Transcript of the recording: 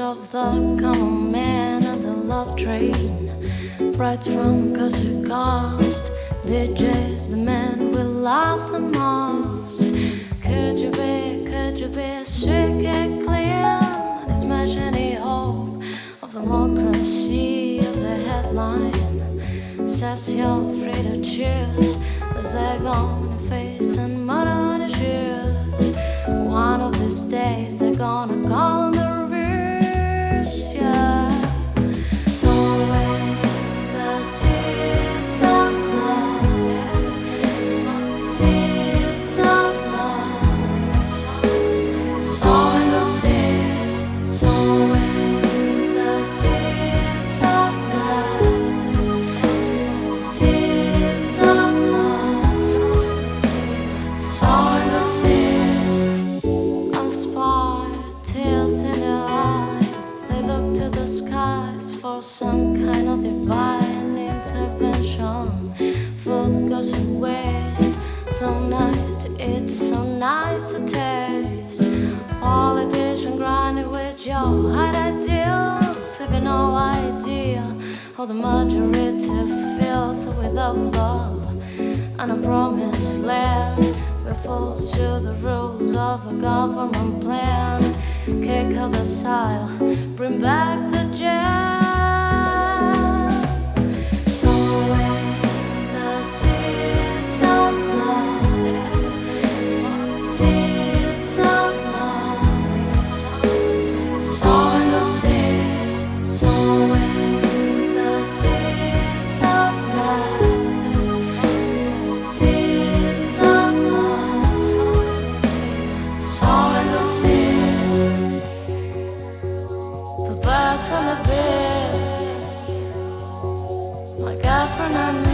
of the common man and the love train. Right from coast to coast, DJ's the man we love the most. Could you be, could you be strict and clear? And smash any hope of democracy as a headline. Says you're free to choose, there's egg on your face and mud on your shoes. One of these days they're gonna call some kind of divine intervention. Food goes waste. So nice to eat, so nice to taste. Politician grinding with your hide ideals. Having no idea how the majority feels without love and a promised land. We're forced to the rules of a government plan. Kick out the soil, bring back the jam. So wait the sea. na na